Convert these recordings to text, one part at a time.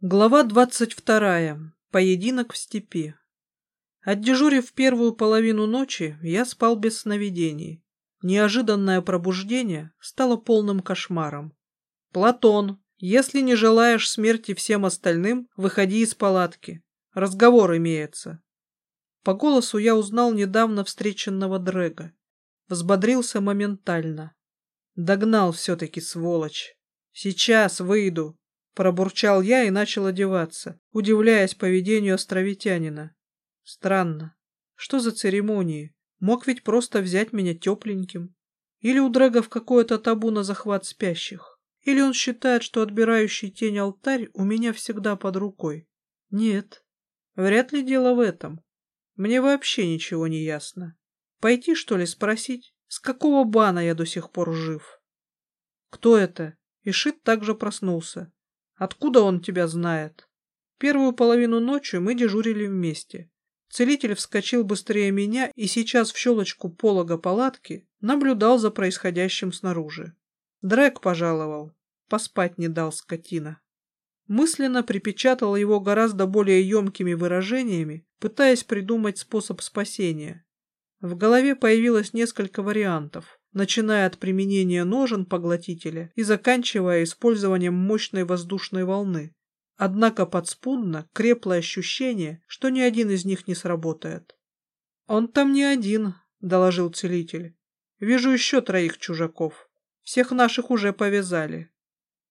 Глава двадцать вторая. Поединок в степи. Отдежурив первую половину ночи, я спал без сновидений. Неожиданное пробуждение стало полным кошмаром. «Платон, если не желаешь смерти всем остальным, выходи из палатки. Разговор имеется». По голосу я узнал недавно встреченного Дрэга. Взбодрился моментально. Догнал все-таки, сволочь. «Сейчас выйду», Пробурчал я и начал одеваться, удивляясь поведению островитянина. Странно. Что за церемонии? Мог ведь просто взять меня тепленьким. Или у Дрэгов какое-то табу на захват спящих. Или он считает, что отбирающий тень алтарь у меня всегда под рукой. Нет, вряд ли дело в этом. Мне вообще ничего не ясно. Пойти, что ли, спросить, с какого бана я до сих пор жив? Кто это? Ишит также проснулся. Откуда он тебя знает? Первую половину ночи мы дежурили вместе. Целитель вскочил быстрее меня и сейчас в щелочку полога палатки наблюдал за происходящим снаружи. Дрэк пожаловал. Поспать не дал скотина. Мысленно припечатал его гораздо более емкими выражениями, пытаясь придумать способ спасения. В голове появилось несколько вариантов начиная от применения ножен поглотителя и заканчивая использованием мощной воздушной волны. Однако подспудно крепло ощущение, что ни один из них не сработает. «Он там не один», — доложил целитель. «Вижу еще троих чужаков. Всех наших уже повязали.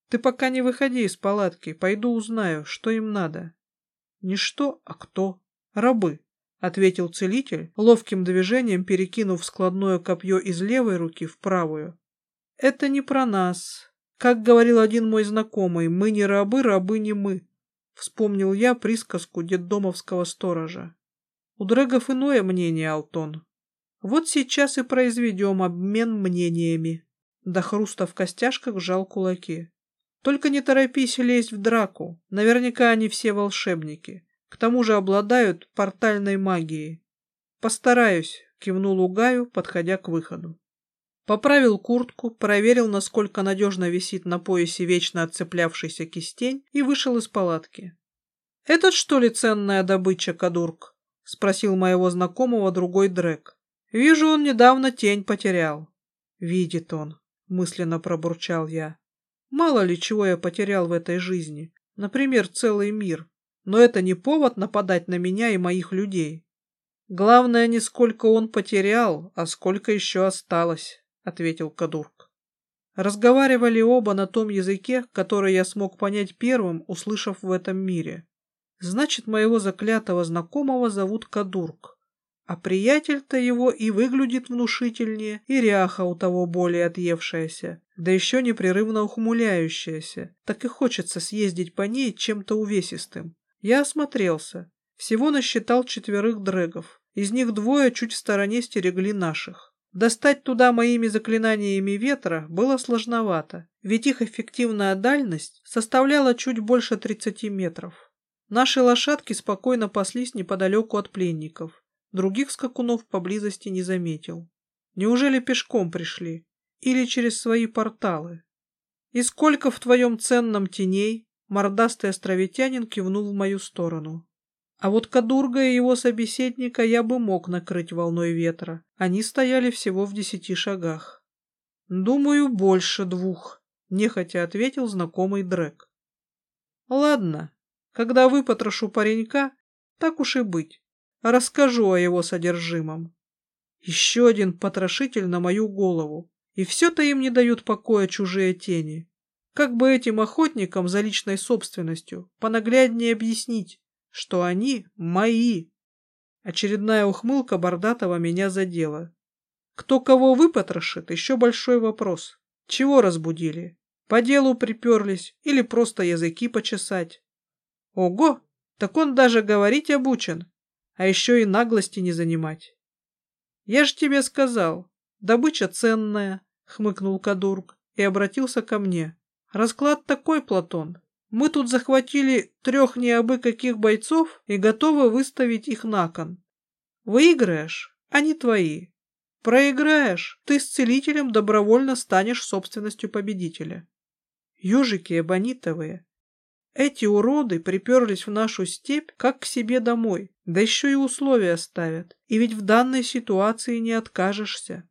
Ты пока не выходи из палатки, пойду узнаю, что им надо». «Не что, а кто. Рабы». — ответил целитель, ловким движением перекинув складное копье из левой руки в правую. «Это не про нас. Как говорил один мой знакомый, мы не рабы, рабы не мы», — вспомнил я присказку детдомовского сторожа. «У Дрэгов иное мнение, Алтон. Вот сейчас и произведем обмен мнениями». До хруста в костяшках сжал кулаки. «Только не торопись лезть в драку. Наверняка они все волшебники. К тому же обладают портальной магией. Постараюсь, кивнул Угаю, подходя к выходу. Поправил куртку, проверил, насколько надежно висит на поясе вечно отцеплявшийся кистень и вышел из палатки. «Этот, что ли, ценная добыча, Кадурк?» — спросил моего знакомого другой Дрек. «Вижу, он недавно тень потерял». «Видит он», — мысленно пробурчал я. «Мало ли чего я потерял в этой жизни. Например, целый мир но это не повод нападать на меня и моих людей. Главное, не сколько он потерял, а сколько еще осталось, — ответил Кадурк. Разговаривали оба на том языке, который я смог понять первым, услышав в этом мире. Значит, моего заклятого знакомого зовут Кадурк. А приятель-то его и выглядит внушительнее, и ряха у того более отъевшаяся, да еще непрерывно ухмыляющаяся. Так и хочется съездить по ней чем-то увесистым. Я осмотрелся. Всего насчитал четверых дрэгов. Из них двое чуть в стороне стерегли наших. Достать туда моими заклинаниями ветра было сложновато, ведь их эффективная дальность составляла чуть больше 30 метров. Наши лошадки спокойно паслись неподалеку от пленников. Других скакунов поблизости не заметил. Неужели пешком пришли? Или через свои порталы? И сколько в твоем ценном теней? Мордастый островитянин кивнул в мою сторону. А вот Кадурга и его собеседника я бы мог накрыть волной ветра. Они стояли всего в десяти шагах. «Думаю, больше двух», — нехотя ответил знакомый Дрэк. «Ладно, когда выпотрошу паренька, так уж и быть. Расскажу о его содержимом. Еще один потрошитель на мою голову. И все-то им не дают покоя чужие тени. Как бы этим охотникам за личной собственностью понагляднее объяснить, что они мои? Очередная ухмылка Бордатова меня задела. Кто кого выпотрошит, еще большой вопрос. Чего разбудили? По делу приперлись или просто языки почесать? Ого, так он даже говорить обучен, а еще и наглости не занимать. Я ж тебе сказал, добыча ценная, хмыкнул Кадург и обратился ко мне. Расклад такой, Платон. Мы тут захватили трех неабы каких бойцов и готовы выставить их на кон. Выиграешь, они твои. Проиграешь, ты с целителем добровольно станешь собственностью победителя. Ежики эбонитовые. Эти уроды приперлись в нашу степь как к себе домой, да еще и условия ставят. И ведь в данной ситуации не откажешься.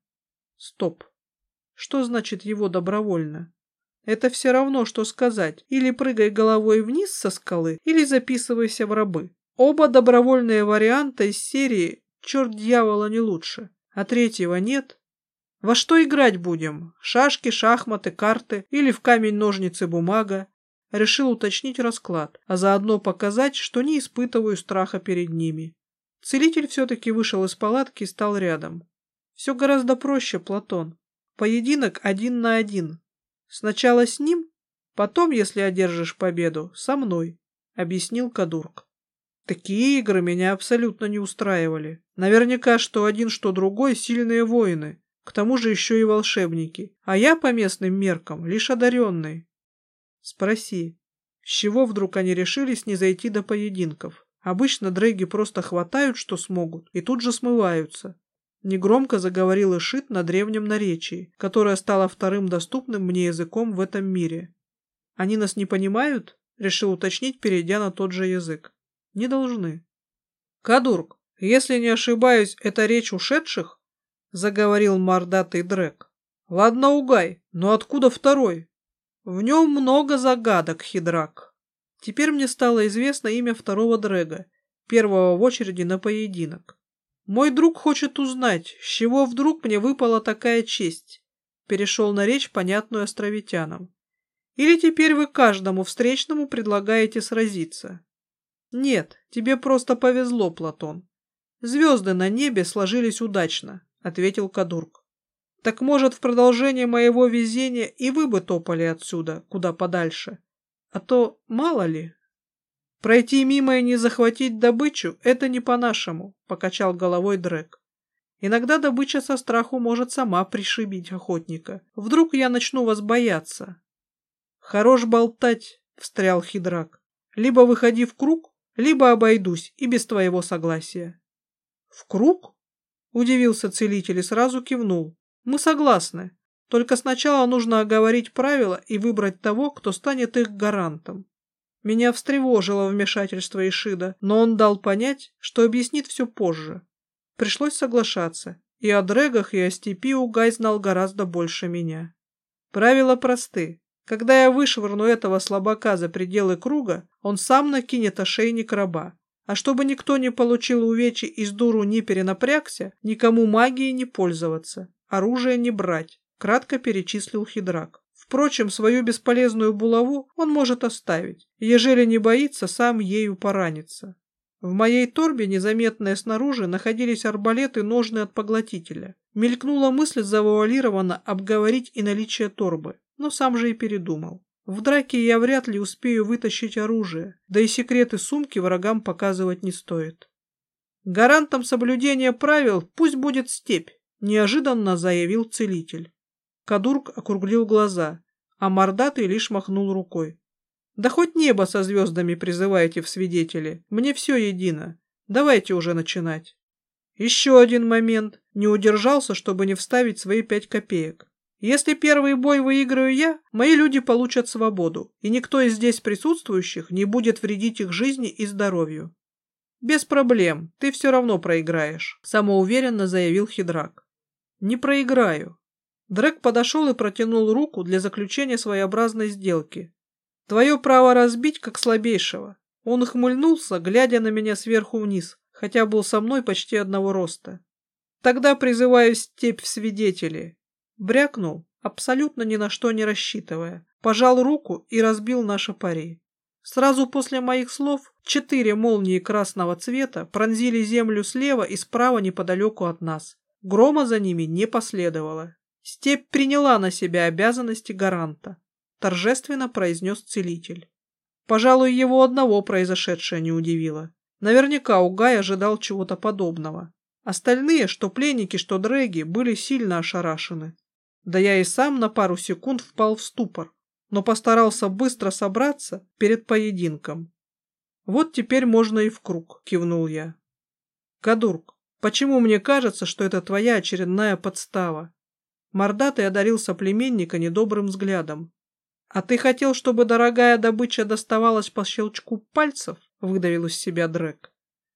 Стоп. Что значит его добровольно? Это все равно, что сказать, или прыгай головой вниз со скалы, или записывайся в рабы. Оба добровольные варианта из серии «Черт дьявола не лучше», а третьего нет. Во что играть будем? Шашки, шахматы, карты или в камень-ножницы-бумага? Решил уточнить расклад, а заодно показать, что не испытываю страха перед ними. Целитель все-таки вышел из палатки и стал рядом. Все гораздо проще, Платон. Поединок один на один. Сначала с ним, потом, если одержишь победу, со мной, объяснил Кадурк. Такие игры меня абсолютно не устраивали. Наверняка что один, что другой сильные воины, к тому же еще и волшебники. А я по местным меркам лишь одаренный. Спроси, с чего вдруг они решились не зайти до поединков? Обычно дрэги просто хватают, что смогут, и тут же смываются. Негромко заговорил Ишит на древнем наречии, которое стало вторым доступным мне языком в этом мире. «Они нас не понимают?» — решил уточнить, перейдя на тот же язык. «Не должны». «Кадурк, если не ошибаюсь, это речь ушедших?» — заговорил мордатый Дрек. «Ладно, угай, но откуда второй?» «В нем много загадок, Хидрак». Теперь мне стало известно имя второго Дрэга, первого в очереди на поединок. «Мой друг хочет узнать, с чего вдруг мне выпала такая честь?» Перешел на речь, понятную островитянам. «Или теперь вы каждому встречному предлагаете сразиться?» «Нет, тебе просто повезло, Платон. Звезды на небе сложились удачно», — ответил Кадурк. «Так, может, в продолжение моего везения и вы бы топали отсюда, куда подальше? А то мало ли...» Пройти мимо и не захватить добычу – это не по-нашему, – покачал головой Дрэк. Иногда добыча со страху может сама пришибить охотника. Вдруг я начну вас бояться. Хорош болтать, – встрял Хидрак. Либо выходи в круг, либо обойдусь и без твоего согласия. В круг? Удивился целитель и сразу кивнул. Мы согласны. Только сначала нужно оговорить правила и выбрать того, кто станет их гарантом. Меня встревожило вмешательство Ишида, но он дал понять, что объяснит все позже. Пришлось соглашаться. И о дрэгах, и о степи Угай знал гораздо больше меня. Правила просты. Когда я вышвырну этого слабака за пределы круга, он сам накинет ошейник раба. А чтобы никто не получил увечий и с дуру не перенапрягся, никому магией не пользоваться, оружие не брать, кратко перечислил Хидрак. Впрочем, свою бесполезную булаву он может оставить, ежели не боится сам ею пораниться. В моей торбе, незаметные снаружи, находились арбалеты ножны от поглотителя. Мелькнула мысль завуалированно обговорить и наличие торбы, но сам же и передумал. В драке я вряд ли успею вытащить оружие, да и секреты сумки врагам показывать не стоит. Гарантом соблюдения правил пусть будет степь, неожиданно заявил целитель. Кадурк округлил глаза, а мордатый лишь махнул рукой. «Да хоть небо со звездами призывайте в свидетели, мне все едино. Давайте уже начинать». Еще один момент. Не удержался, чтобы не вставить свои пять копеек. Если первый бой выиграю я, мои люди получат свободу, и никто из здесь присутствующих не будет вредить их жизни и здоровью. «Без проблем, ты все равно проиграешь», – самоуверенно заявил Хидрак. «Не проиграю. Дрек подошел и протянул руку для заключения своеобразной сделки. «Твое право разбить, как слабейшего». Он ухмыльнулся, глядя на меня сверху вниз, хотя был со мной почти одного роста. «Тогда призываю степь в свидетели». Брякнул, абсолютно ни на что не рассчитывая, пожал руку и разбил наше пари. Сразу после моих слов четыре молнии красного цвета пронзили землю слева и справа неподалеку от нас. Грома за ними не последовало. Степь приняла на себя обязанности гаранта, торжественно произнес целитель. Пожалуй, его одного произошедшее не удивило. Наверняка Угай ожидал чего-то подобного. Остальные, что пленники, что дрэги, были сильно ошарашены. Да я и сам на пару секунд впал в ступор, но постарался быстро собраться перед поединком. «Вот теперь можно и в круг», — кивнул я. «Кадурк, почему мне кажется, что это твоя очередная подстава?» Мордатый одарил соплеменника недобрым взглядом. А ты хотел, чтобы дорогая добыча доставалась по щелчку пальцев? Выдавил из себя Дрек.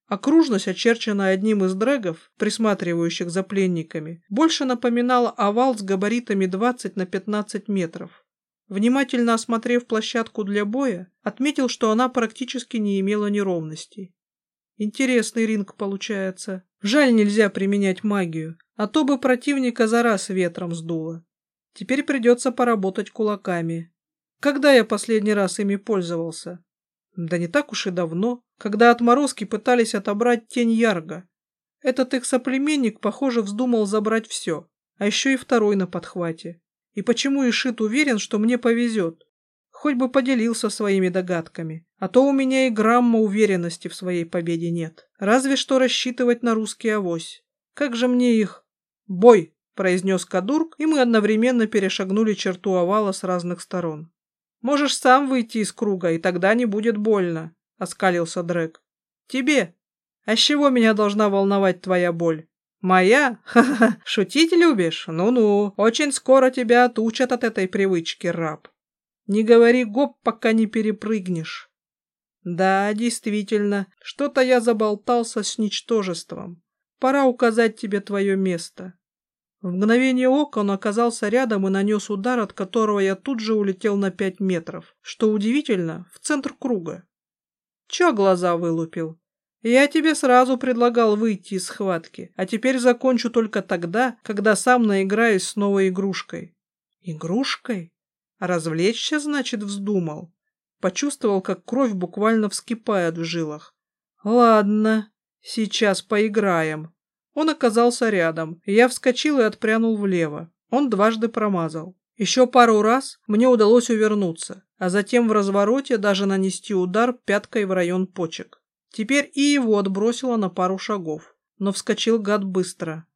Окружность, очерченная одним из дрэгов, присматривающих за пленниками, больше напоминала овал с габаритами 20 на 15 метров. Внимательно осмотрев площадку для боя, отметил, что она практически не имела неровностей. Интересный ринг получается. Жаль, нельзя применять магию, а то бы противника за раз ветром сдуло. Теперь придется поработать кулаками. Когда я последний раз ими пользовался? Да не так уж и давно, когда отморозки пытались отобрать тень Ярга. Этот их соплеменник, похоже, вздумал забрать все, а еще и второй на подхвате. И почему Ишит уверен, что мне повезет? Хоть бы поделился своими догадками, а то у меня и грамма уверенности в своей победе нет. Разве что рассчитывать на русский авось. Как же мне их... Бой! произнес Кадурк, и мы одновременно перешагнули черту овала с разных сторон. Можешь сам выйти из круга, и тогда не будет больно, оскалился Дрэк. Тебе? А с чего меня должна волновать твоя боль? Моя? Ха-ха, шутить любишь? Ну-ну, очень скоро тебя отучат от этой привычки, раб. Не говори гоп, пока не перепрыгнешь. Да, действительно, что-то я заболтался с ничтожеством. Пора указать тебе твое место. В мгновение ока он оказался рядом и нанес удар, от которого я тут же улетел на пять метров. Что удивительно, в центр круга. Че глаза вылупил? Я тебе сразу предлагал выйти из схватки, а теперь закончу только тогда, когда сам наиграюсь с новой игрушкой. Игрушкой? Развлечься, значит, вздумал. Почувствовал, как кровь буквально вскипает в жилах. Ладно, сейчас поиграем. Он оказался рядом, я вскочил и отпрянул влево. Он дважды промазал. Еще пару раз мне удалось увернуться, а затем в развороте даже нанести удар пяткой в район почек. Теперь и его отбросило на пару шагов, но вскочил гад быстро.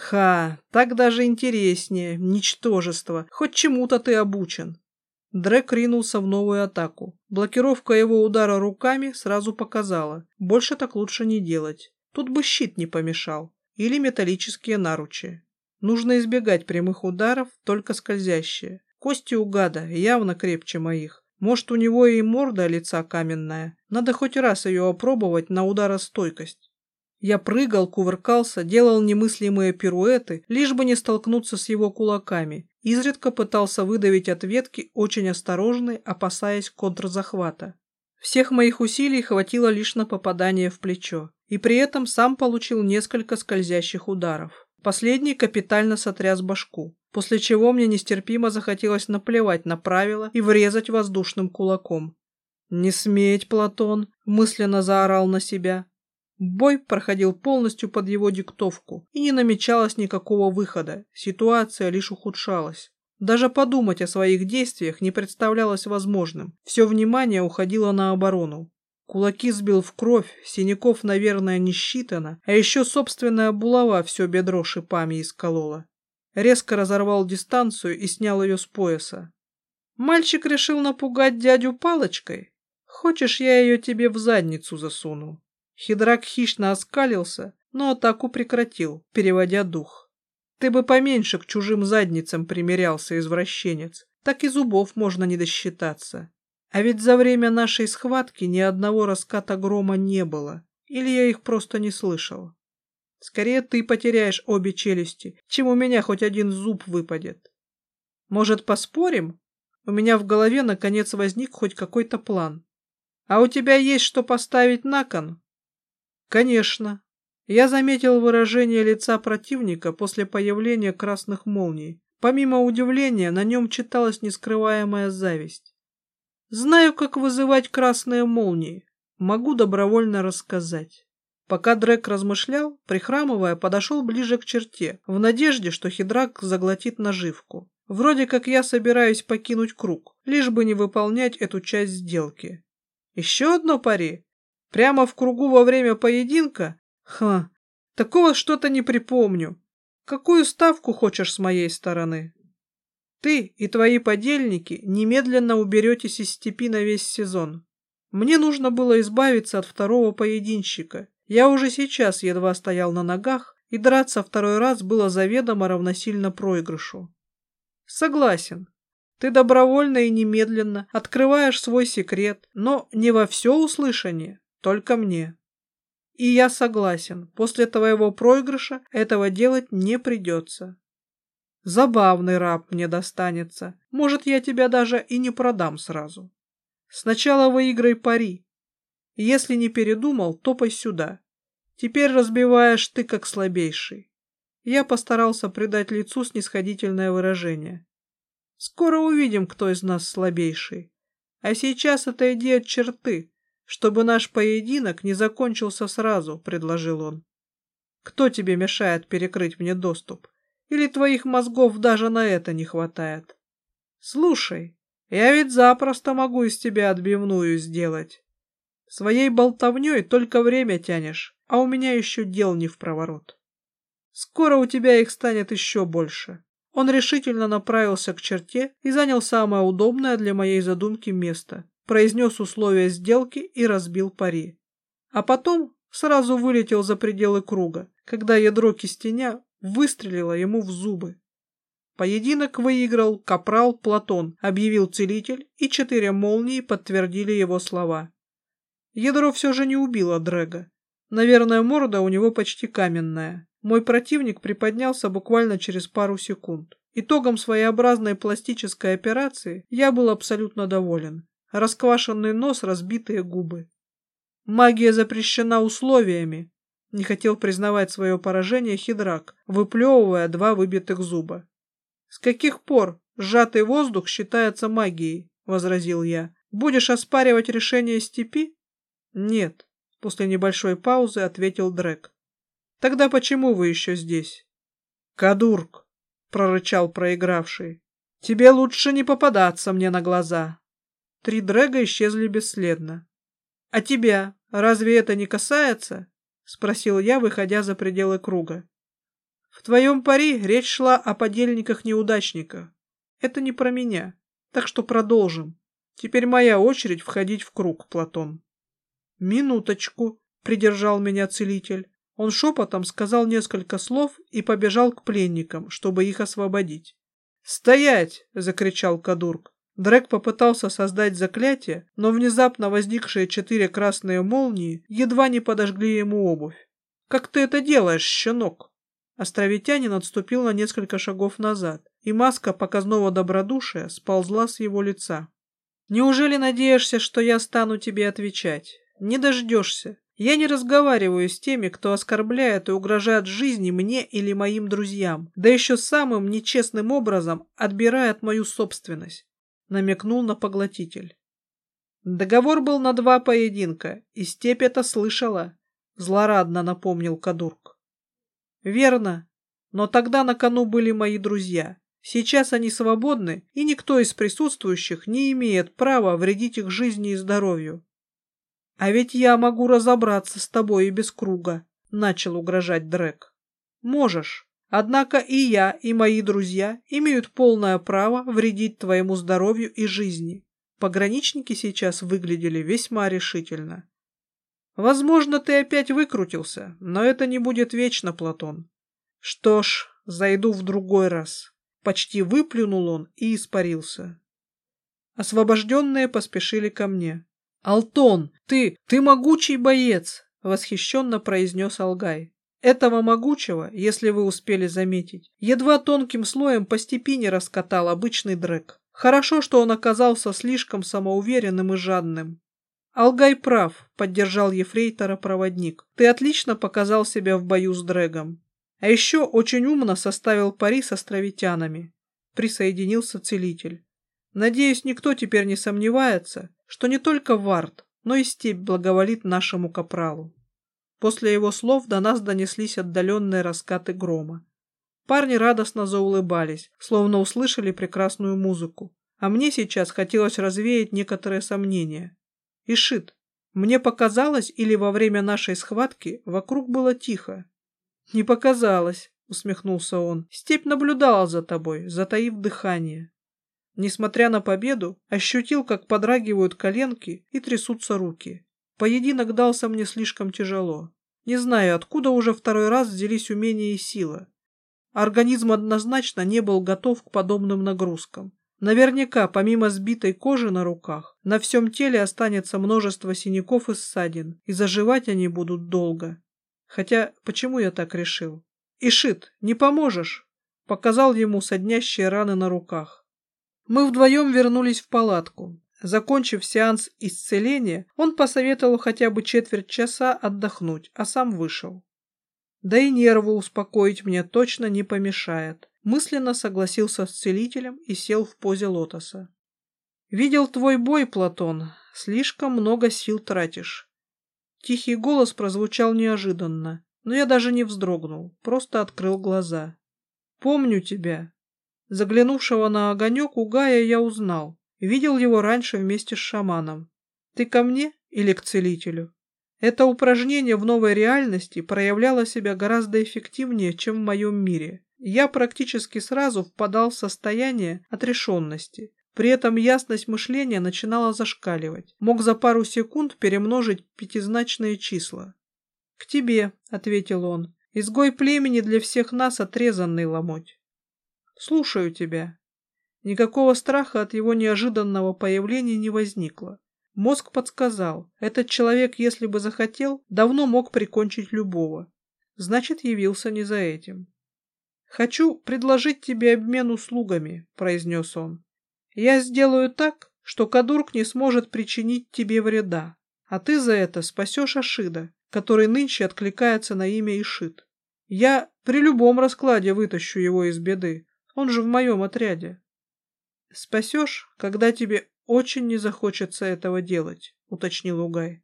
Ха, так даже интереснее, ничтожество, хоть чему-то ты обучен. Дрек ринулся в новую атаку. Блокировка его удара руками сразу показала, больше так лучше не делать. Тут бы щит не помешал или металлические наручи. Нужно избегать прямых ударов, только скользящие. Кости у гада явно крепче моих. Может, у него и морда лица каменная. Надо хоть раз ее опробовать на ударостойкость. Я прыгал, кувыркался, делал немыслимые пируэты, лишь бы не столкнуться с его кулаками. Изредка пытался выдавить от ветки, очень осторожный, опасаясь контрзахвата. Всех моих усилий хватило лишь на попадание в плечо и при этом сам получил несколько скользящих ударов. Последний капитально сотряс башку, после чего мне нестерпимо захотелось наплевать на правила и врезать воздушным кулаком. «Не сметь, Платон!» – мысленно заорал на себя. Бой проходил полностью под его диктовку, и не намечалось никакого выхода, ситуация лишь ухудшалась. Даже подумать о своих действиях не представлялось возможным, все внимание уходило на оборону. Кулаки сбил в кровь, синяков, наверное, не считано, а еще собственная булава все бедро шипами исколола. Резко разорвал дистанцию и снял ее с пояса. Мальчик решил напугать дядю палочкой? Хочешь, я ее тебе в задницу засуну? Хидрак хищно оскалился, но атаку прекратил, переводя дух. Ты бы поменьше к чужим задницам примерялся, извращенец. Так и зубов можно не досчитаться. А ведь за время нашей схватки ни одного раската грома не было. Или я их просто не слышал. Скорее ты потеряешь обе челюсти, чем у меня хоть один зуб выпадет. Может, поспорим? У меня в голове наконец возник хоть какой-то план. А у тебя есть что поставить на кон? Конечно. Я заметил выражение лица противника после появления красных молний. Помимо удивления, на нем читалась нескрываемая зависть. Знаю, как вызывать красные молнии. Могу добровольно рассказать. Пока Дрек размышлял, прихрамывая, подошел ближе к черте, в надежде, что Хидрак заглотит наживку. Вроде как я собираюсь покинуть круг, лишь бы не выполнять эту часть сделки. Еще одно пари? Прямо в кругу во время поединка? Ха, такого что-то не припомню. Какую ставку хочешь с моей стороны? Ты и твои подельники немедленно уберетесь из степи на весь сезон. Мне нужно было избавиться от второго поединщика. Я уже сейчас едва стоял на ногах, и драться второй раз было заведомо равносильно проигрышу. Согласен. Ты добровольно и немедленно открываешь свой секрет, но не во все услышание, только мне. И я согласен, после твоего проигрыша этого делать не придется. Забавный раб мне достанется. Может, я тебя даже и не продам сразу. Сначала выиграй пари. Если не передумал, топай сюда. Теперь разбиваешь ты как слабейший. Я постарался придать лицу снисходительное выражение. Скоро увидим, кто из нас слабейший. А сейчас отойди от черты, чтобы наш поединок не закончился сразу, предложил он. Кто тебе мешает перекрыть мне доступ? Или твоих мозгов даже на это не хватает? Слушай, я ведь запросто могу из тебя отбивную сделать. Своей болтовней только время тянешь, а у меня еще дел не в проворот. Скоро у тебя их станет еще больше. Он решительно направился к черте и занял самое удобное для моей задумки место, произнес условия сделки и разбил пари. А потом сразу вылетел за пределы круга, когда ядро кистеня выстрелило ему в зубы. Поединок выиграл капрал Платон, объявил целитель, и четыре молнии подтвердили его слова. Ядро все же не убило Дрэга. Наверное, морда у него почти каменная. Мой противник приподнялся буквально через пару секунд. Итогом своеобразной пластической операции я был абсолютно доволен. Расквашенный нос, разбитые губы. Магия запрещена условиями. Не хотел признавать свое поражение Хидрак, выплевывая два выбитых зуба. «С каких пор сжатый воздух считается магией?» — возразил я. «Будешь оспаривать решение степи?» «Нет», — после небольшой паузы ответил Дрек. Тогда почему вы еще здесь? Кадурк, прорычал проигравший. Тебе лучше не попадаться мне на глаза. Три дрэга исчезли бесследно. А тебя разве это не касается? Спросил я, выходя за пределы круга. В твоем пари речь шла о подельниках-неудачниках. Это не про меня, так что продолжим. Теперь моя очередь входить в круг, Платон. Минуточку, придержал меня целитель. Он шепотом сказал несколько слов и побежал к пленникам, чтобы их освободить. «Стоять!» — закричал Кадурк. Дрек попытался создать заклятие, но внезапно возникшие четыре красные молнии едва не подожгли ему обувь. «Как ты это делаешь, щенок?» Островитянин отступил на несколько шагов назад, и маска показного добродушия сползла с его лица. «Неужели надеешься, что я стану тебе отвечать? Не дождешься. Я не разговариваю с теми, кто оскорбляет и угрожает жизни мне или моим друзьям, да еще самым нечестным образом отбирает мою собственность, намекнул на поглотитель. Договор был на два поединка, и степь это слышала, злорадно напомнил Кадурк. Верно, но тогда на кону были мои друзья. Сейчас они свободны, и никто из присутствующих не имеет права вредить их жизни и здоровью. «А ведь я могу разобраться с тобой и без круга», — начал угрожать Дрек. «Можешь. Однако и я, и мои друзья имеют полное право вредить твоему здоровью и жизни». Пограничники сейчас выглядели весьма решительно. «Возможно, ты опять выкрутился, но это не будет вечно, Платон. Что ж, зайду в другой раз». Почти выплюнул он и испарился. Освобожденные поспешили ко мне. «Алтон, ты, ты могучий боец!» — восхищенно произнес Алгай. Этого могучего, если вы успели заметить, едва тонким слоем по степи не раскатал обычный дрэк. Хорошо, что он оказался слишком самоуверенным и жадным. Алгай прав, поддержал ефрейтора проводник. Ты отлично показал себя в бою с дрэгом. А еще очень умно составил пари с островитянами. Присоединился целитель. Надеюсь, никто теперь не сомневается, что не только Вард, но и степь благоволит нашему капралу. После его слов до нас донеслись отдаленные раскаты грома. Парни радостно заулыбались, словно услышали прекрасную музыку. А мне сейчас хотелось развеять некоторые сомнения. Ишит, мне показалось, или во время нашей схватки вокруг было тихо? Не показалось, усмехнулся он. Степь наблюдала за тобой, затаив дыхание. Несмотря на победу, ощутил, как подрагивают коленки и трясутся руки. Поединок дался мне слишком тяжело. Не знаю, откуда уже второй раз взялись умения и сила. Организм однозначно не был готов к подобным нагрузкам. Наверняка, помимо сбитой кожи на руках, на всем теле останется множество синяков и ссадин, и заживать они будут долго. Хотя, почему я так решил? «Ишит, не поможешь?» Показал ему соднящие раны на руках. Мы вдвоем вернулись в палатку. Закончив сеанс исцеления, он посоветовал хотя бы четверть часа отдохнуть, а сам вышел. Да и нервы успокоить мне точно не помешает. Мысленно согласился с целителем и сел в позе лотоса. «Видел твой бой, Платон. Слишком много сил тратишь». Тихий голос прозвучал неожиданно, но я даже не вздрогнул, просто открыл глаза. «Помню тебя». Заглянувшего на огонек у Гая я узнал. Видел его раньше вместе с шаманом. «Ты ко мне или к целителю?» Это упражнение в новой реальности проявляло себя гораздо эффективнее, чем в моем мире. Я практически сразу впадал в состояние отрешенности. При этом ясность мышления начинала зашкаливать. Мог за пару секунд перемножить пятизначные числа. «К тебе», — ответил он, — «изгой племени для всех нас отрезанный ломоть». «Слушаю тебя». Никакого страха от его неожиданного появления не возникло. Мозг подсказал, этот человек, если бы захотел, давно мог прикончить любого. Значит, явился не за этим. «Хочу предложить тебе обмен услугами», — произнес он. «Я сделаю так, что Кадурк не сможет причинить тебе вреда, а ты за это спасешь Ашида, который нынче откликается на имя Ишит. Я при любом раскладе вытащу его из беды, он же в моем отряде». «Спасешь, когда тебе очень не захочется этого делать», — уточнил Угай.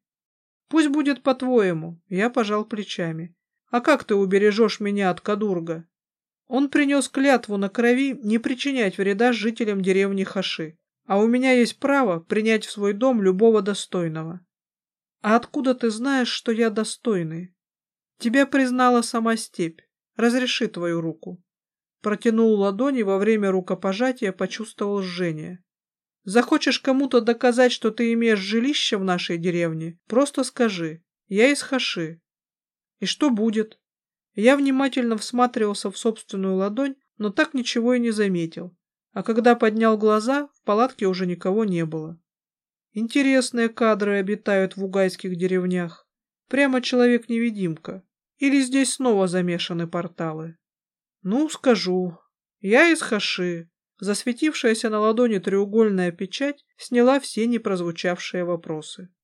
«Пусть будет по-твоему», — я пожал плечами. «А как ты убережешь меня от Кадурга?» Он принес клятву на крови не причинять вреда жителям деревни Хаши, а у меня есть право принять в свой дом любого достойного. А откуда ты знаешь, что я достойный? Тебя признала сама степь. Разреши твою руку. Протянул ладони во время рукопожатия, почувствовал жжение. Захочешь кому-то доказать, что ты имеешь жилище в нашей деревне, просто скажи. Я из Хаши. И что будет? Я внимательно всматривался в собственную ладонь, но так ничего и не заметил. А когда поднял глаза, в палатке уже никого не было. Интересные кадры обитают в угайских деревнях. Прямо человек-невидимка. Или здесь снова замешаны порталы? Ну, скажу. Я из Хаши. Засветившаяся на ладони треугольная печать сняла все непрозвучавшие вопросы.